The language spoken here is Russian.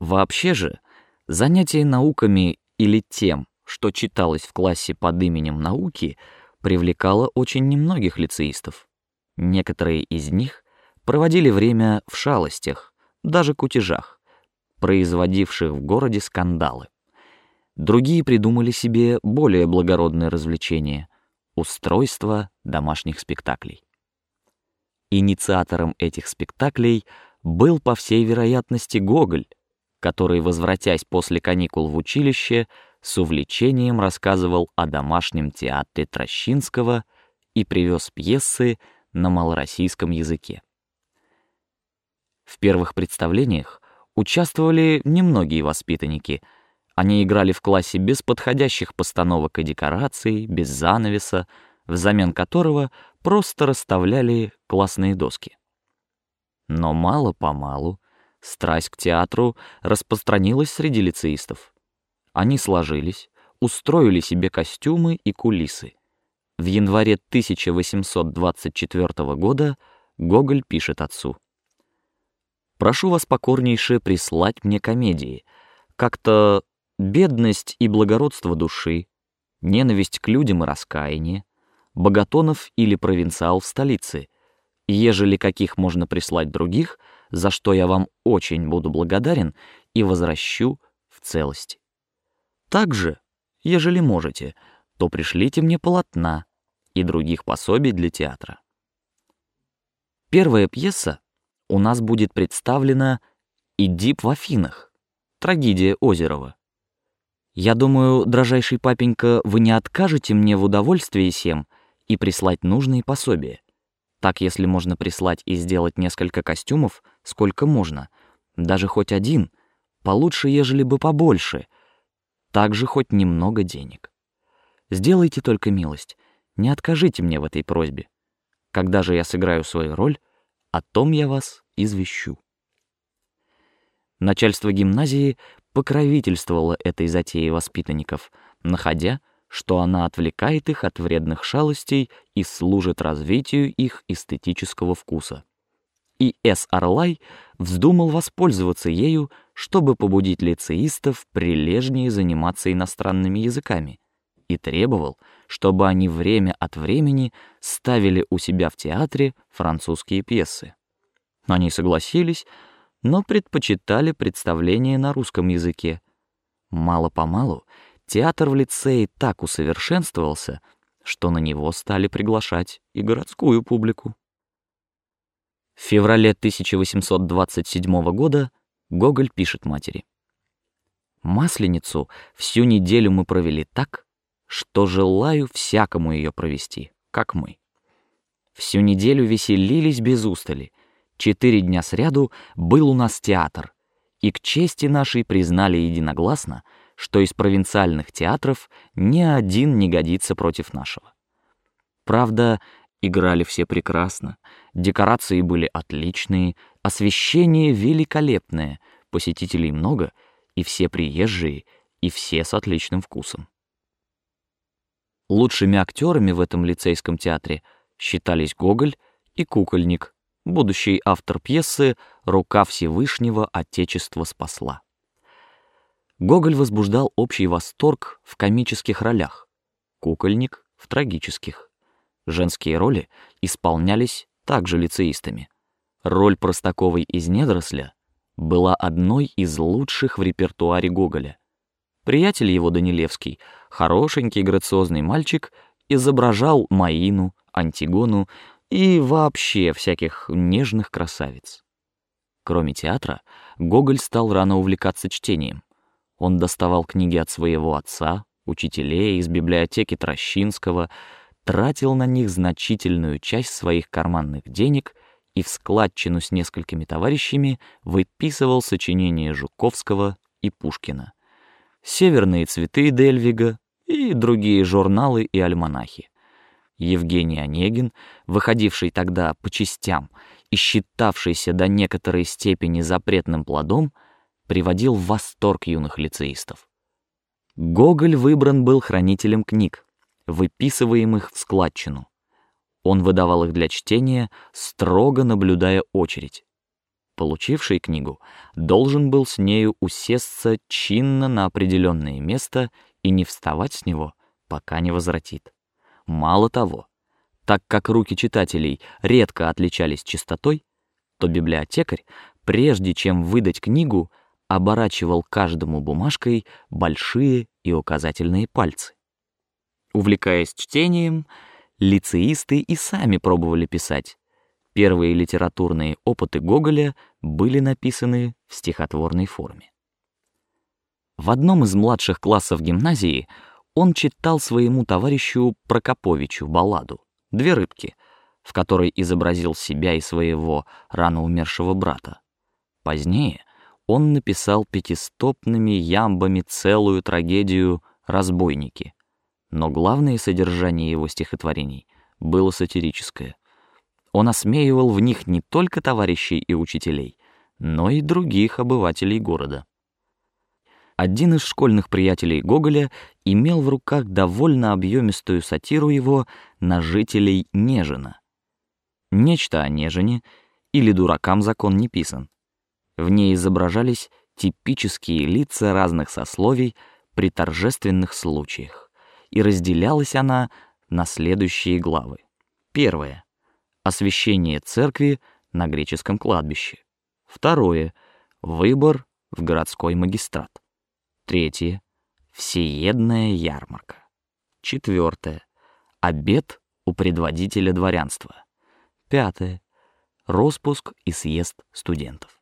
Вообще же, занятие науками или тем, что читалось в классе под именем науки, привлекало очень немногих лицеистов. Некоторые из них проводили время в шалостях, даже кутежах, производивших в городе скандалы. Другие придумали себе более благородное развлечение — устройство домашних спектаклей. Инициатором этих спектаклей был, по всей вероятности, Гоголь, который, возвратясь после каникул в училище, с увлечением рассказывал о домашнем театре Трощинского и привез пьесы на малороссийском языке. В первых представлениях участвовали немногие воспитанники. Они играли в классе без подходящих постановок и декораций, без занавеса, взамен которого просто расставляли классные доски. Но мало по малу страсть к театру распространилась среди лицеистов. Они сложились, устроили себе костюмы и кулисы. В январе 1824 года Гоголь пишет отцу: "Прошу вас покорнейше прислать мне комедии, как-то бедность и благородство души, ненависть к людям и раскаяние, богатонов или провинциал в столице. Ежели каких можно прислать других, за что я вам очень буду благодарен и возвращу в целости. Также, ежели можете, то пришлите мне полотна и других пособий для театра. Первая пьеса у нас будет представлена «Идип в Афинах», трагедия Озерова. Я думаю, дрожайший папенька, вы не откажете мне в удовольствии всем и прислать нужные пособия. Так, если можно прислать и сделать несколько костюмов, сколько можно, даже хоть один, получше, ежели бы побольше, также хоть немного денег. Сделайте только милость, не откажите мне в этой просьбе. Когда же я сыграю свою роль, о том я вас извещу. Начальство гимназии покровительствовало этой затее воспитанников, находя, что она отвлекает их от вредных шалостей и служит развитию их эстетического вкуса. И С. Орлай вздумал воспользоваться ею, чтобы побудить лицеистов прилежнее заниматься иностранными языками, и требовал, чтобы они время от времени ставили у себя в театре французские пьесы. Они согласились, но предпочитали представления на русском языке. Мало по малу Театр в лицее так усовершенствовался, что на него стали приглашать и городскую публику. В феврале 1827 года Гоголь пишет матери: Масленицу всю неделю мы провели так, что желаю всякому ее провести, как мы. Всю неделю веселились без устали. Четыре дня сряду был у нас театр, и к чести нашей признали единогласно, что из провинциальных театров ни один не годится против нашего. Правда, играли все прекрасно, декорации были отличные, освещение великолепное, посетителей много, и все приезжие, и все с отличным вкусом. Лучшими актерами в этом лицейском театре считались Гоголь и Кукольник, будущий автор пьесы «Рука Всевышнего Отечество спасла». Гоголь возбуждал общий восторг в комических ролях, кукольник в трагических. Женские роли исполнялись также лицеистами. Роль Простаковой из Недоросля была одной из лучших в репертуаре Гоголя. Приятель его Данилевский, хорошенький грациозный мальчик, изображал Маину, Антигону и вообще всяких нежных красавиц. Кроме театра, Гоголь стал рано увлекаться чтением. Он доставал книги от своего отца, учителей из библиотеки Трощинского, тратил на них значительную часть своих карманных денег и в складчину с несколькими товарищами выписывал сочинения Жуковского и Пушкина, северные цветы Дельвига и другие журналы и альманахи. Евгений Онегин, выходивший тогда по частям и считавшийся до некоторой степени запретным плодом, приводил в восторг юных лицеистов. Гоголь выбран был хранителем книг, выписываемых в складчину. Он выдавал их для чтения, строго наблюдая очередь. получивший книгу, должен был с нею усесться чинно на определенное место и не вставать с него, пока не возвратит. Мало того, так как руки читателей редко отличались чистотой, то библиотекарь, прежде чем выдать книгу, оборачивал каждому бумажкой большие и указательные пальцы. Увлекаясь чтением, лицеисты и сами пробовали писать. Первые литературные опыты Гоголя были написаны в стихотворной форме. В одном из младших классов гимназии он читал своему товарищу Прокоповичу балладу «Две рыбки», в которой изобразил себя и своего рано умершего брата. Позднее он написал пятистопными ямбами целую трагедию «Разбойники», но главное содержание его стихотворений было сатирическое. Он осмеивал в них не только товарищей и учителей, но и других обывателей города. Один из школьных приятелей Гоголя имел в руках довольно объемистую сатиру его на жителей Нежина. Нечто о Нежине или дуракам закон не писан. В ней изображались типические лица разных сословий при торжественных случаях и разделялась она на следующие главы. Первое освящение церкви на греческом кладбище. Второе выбор в городской магистрат. Третье всеедная ярмарка. Четвертое обед у предводителя дворянства. Пятое распуск и съезд студентов.